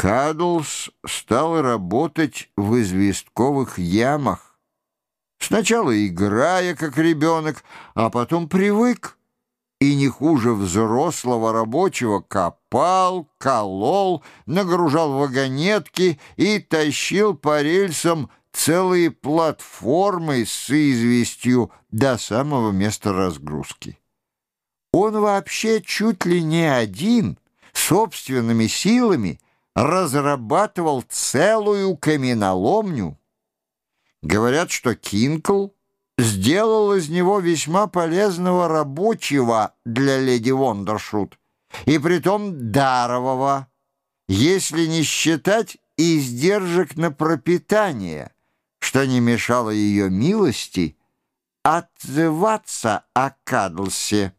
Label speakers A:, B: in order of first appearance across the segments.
A: Кадлс стал работать в известковых ямах. Сначала играя, как ребенок, а потом привык и не хуже взрослого рабочего копал, колол, нагружал вагонетки и тащил по рельсам целые платформы с известью до самого места разгрузки. Он вообще чуть ли не один, собственными силами, разрабатывал целую каменоломню. Говорят, что Кинкл сделал из него весьма полезного рабочего для леди Вондершут, и притом дарового, если не считать издержек на пропитание, что не мешало ее милости отзываться о Кадлсе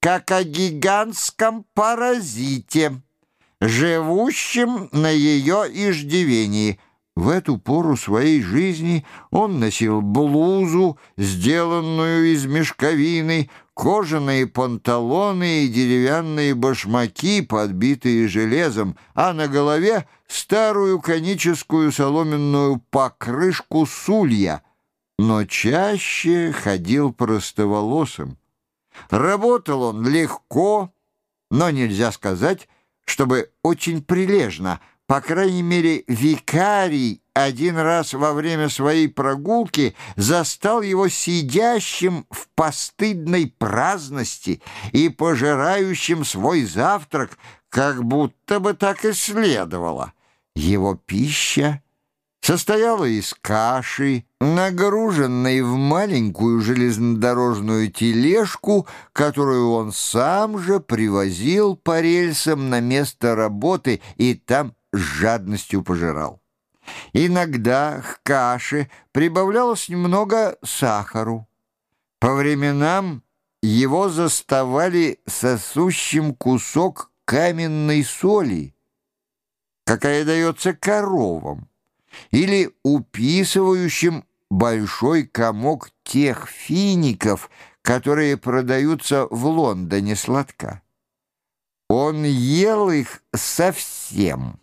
A: как о гигантском паразите, живущем на ее иждивении – в эту пору своей жизни он носил блузу, сделанную из мешковины, кожаные панталоны и деревянные башмаки, подбитые железом, а на голове старую коническую соломенную покрышку сулья, но чаще ходил простоволосым. Работал он легко, но нельзя сказать, чтобы очень прилежно — по крайней мере, викарий один раз во время своей прогулки застал его сидящим в постыдной праздности и пожирающим свой завтрак, как будто бы так и следовало. Его пища состояла из каши, нагруженной в маленькую железнодорожную тележку, которую он сам же привозил по рельсам на место работы и там с жадностью пожирал. Иногда к каше прибавлялось немного сахару. По временам его заставали сосущим кусок каменной соли, какая дается коровам, или уписывающим большой комок тех фиников, которые продаются в Лондоне сладка. Он ел их совсем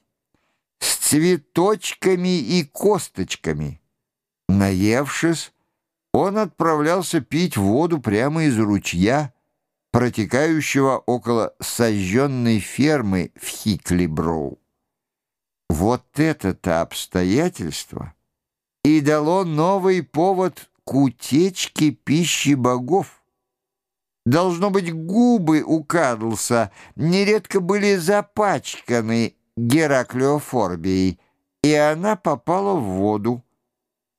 A: с цветочками и косточками. Наевшись, он отправлялся пить воду прямо из ручья, протекающего около сожженной фермы в Хиклиброу. Вот это-то обстоятельство и дало новый повод к утечке пищи богов. Должно быть, губы у Кадлса нередко были запачканы Гераклеофорбией, и она попала в воду,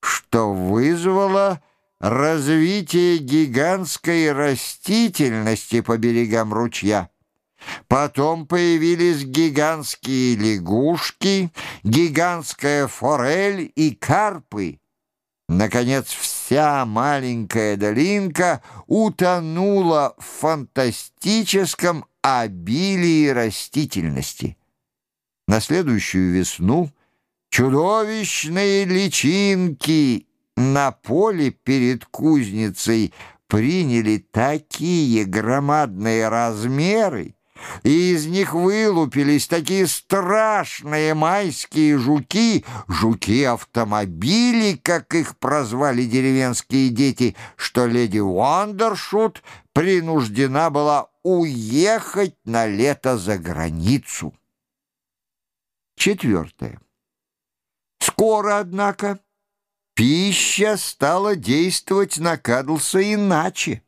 A: что вызвало развитие гигантской растительности по берегам ручья. Потом появились гигантские лягушки, гигантская форель и карпы. Наконец, вся маленькая долинка утонула в фантастическом обилии растительности. На следующую весну чудовищные личинки на поле перед кузницей приняли такие громадные размеры, и из них вылупились такие страшные майские жуки, жуки-автомобили, как их прозвали деревенские дети, что леди Уандершут принуждена была уехать на лето за границу. Четвертое. Скоро, однако, пища стала действовать на Кадлса иначе.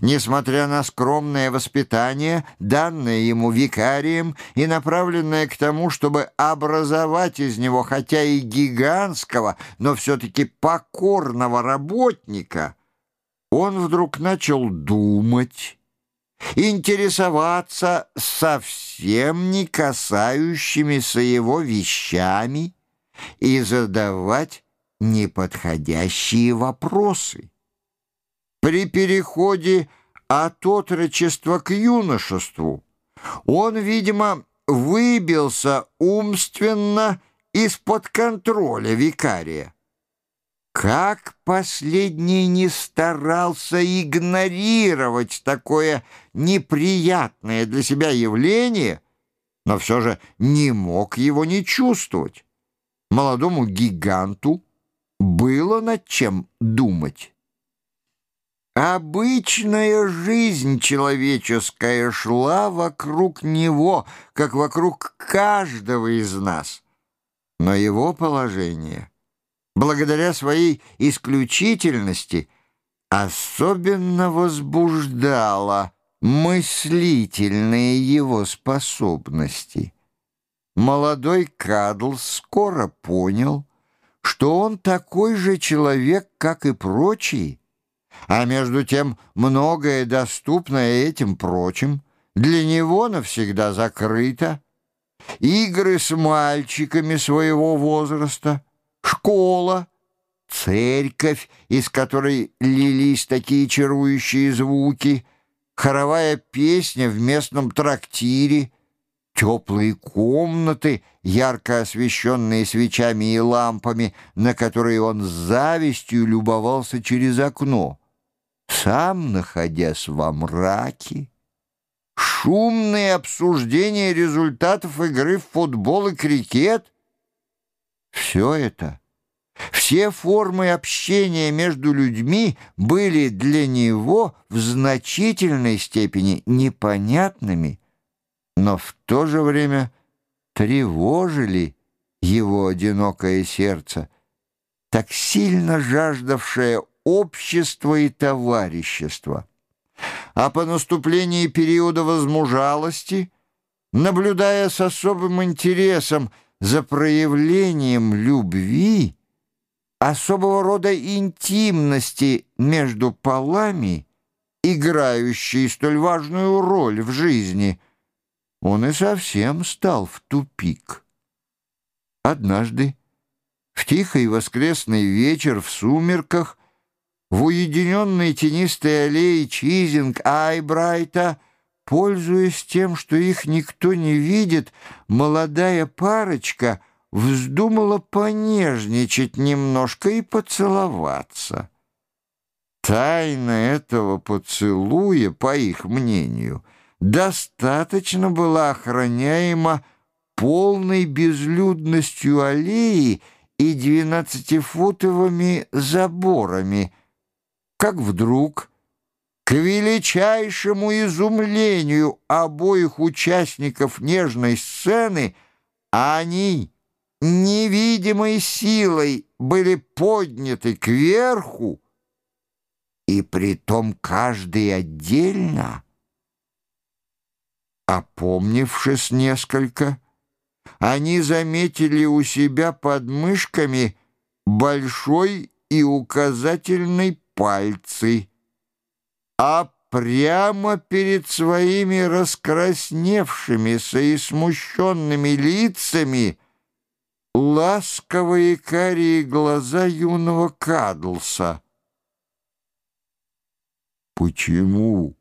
A: Несмотря на скромное воспитание, данное ему викарием и направленное к тому, чтобы образовать из него хотя и гигантского, но все-таки покорного работника, он вдруг начал думать, интересоваться совсем не касающимися его вещами и задавать неподходящие вопросы. При переходе от отрочества к юношеству он, видимо, выбился умственно из-под контроля викария. Как последний не старался игнорировать такое неприятное для себя явление, но все же не мог его не чувствовать. Молодому гиганту было над чем думать. Обычная жизнь человеческая шла вокруг него, как вокруг каждого из нас. Но его положение, благодаря своей исключительности, особенно возбуждало мыслительные его способности. Молодой Кадл скоро понял, что он такой же человек, как и прочие, а между тем многое доступное этим прочим для него навсегда закрыто. Игры с мальчиками своего возраста, школа, церковь, из которой лились такие чарующие звуки, хоровая песня в местном трактире, теплые комнаты, ярко освещенные свечами и лампами, на которые он с завистью любовался через окно сам находясь во мраке, шумные обсуждения результатов игры в футбол и крикет — все это, все формы общения между людьми были для него в значительной степени непонятными, но в то же время тревожили его одинокое сердце, так сильно жаждавшее общества и товарищества. А по наступлении периода возмужалости, наблюдая с особым интересом за проявлением любви, особого рода интимности между полами, играющей столь важную роль в жизни, он и совсем стал в тупик. Однажды, в тихий воскресный вечер в сумерках, в уединенной тенистой аллее Чизинг-Айбрайта, пользуясь тем, что их никто не видит, молодая парочка вздумала понежничать немножко и поцеловаться. Тайна этого поцелуя, по их мнению, достаточно была охраняема полной безлюдностью аллеи и двенадцатифутовыми заборами — как вдруг, к величайшему изумлению обоих участников нежной сцены, они невидимой силой были подняты кверху, и притом каждый отдельно. Опомнившись несколько, они заметили у себя под мышками большой и указательный пальцы, а прямо перед своими раскрасневшимися и смущенными лицами ласковые карие глаза юного Кадлса. «Почему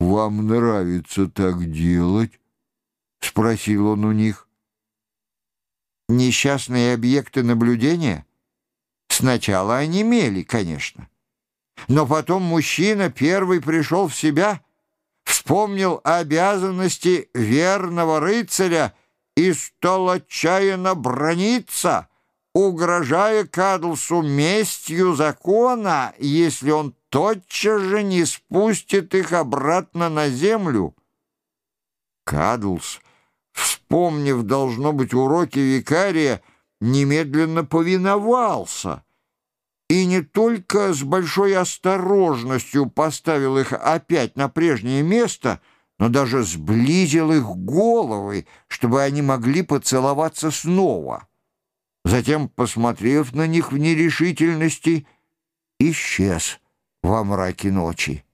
A: вам нравится так делать?» — спросил он у них. Несчастные объекты наблюдения? Сначала онемели, конечно. Но потом мужчина первый пришел в себя, вспомнил обязанности верного рыцаря и стал отчаянно брониться, угрожая Кадлсу местью закона, если он тотчас же не спустит их обратно на землю. Кадлс, вспомнив, должно быть, уроки викария, немедленно повиновался — и не только с большой осторожностью поставил их опять на прежнее место, но даже сблизил их головы, чтобы они могли поцеловаться снова. Затем, посмотрев на них в нерешительности, исчез во мраке ночи.